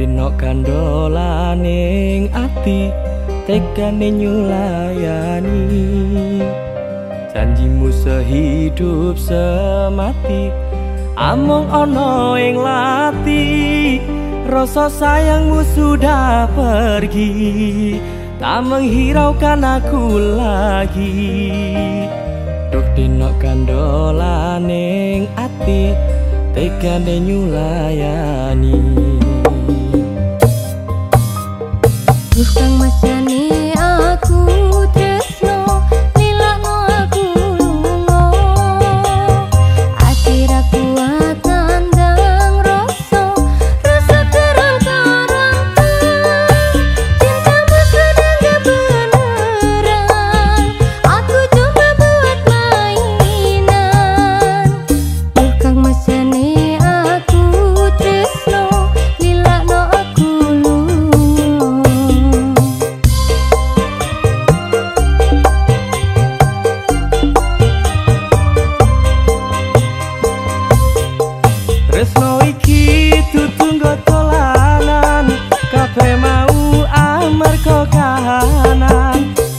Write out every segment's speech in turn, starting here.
tenok kandolaning ati tegane nyulayani. Janjimu sehidup semati among ono ing lati. Rasa sayangmu sudah pergi tak menghiraukan aku lagi. Duh dinok kandolaning ati tegane nyulayani Duh kang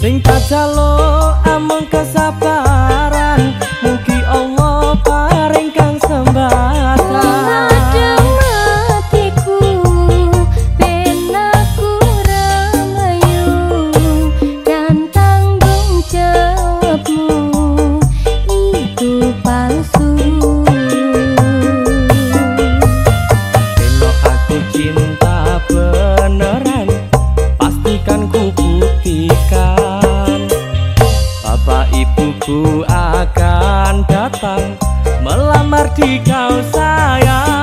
Sing tak jalo among ibuku akan datang Melamar di kau sayang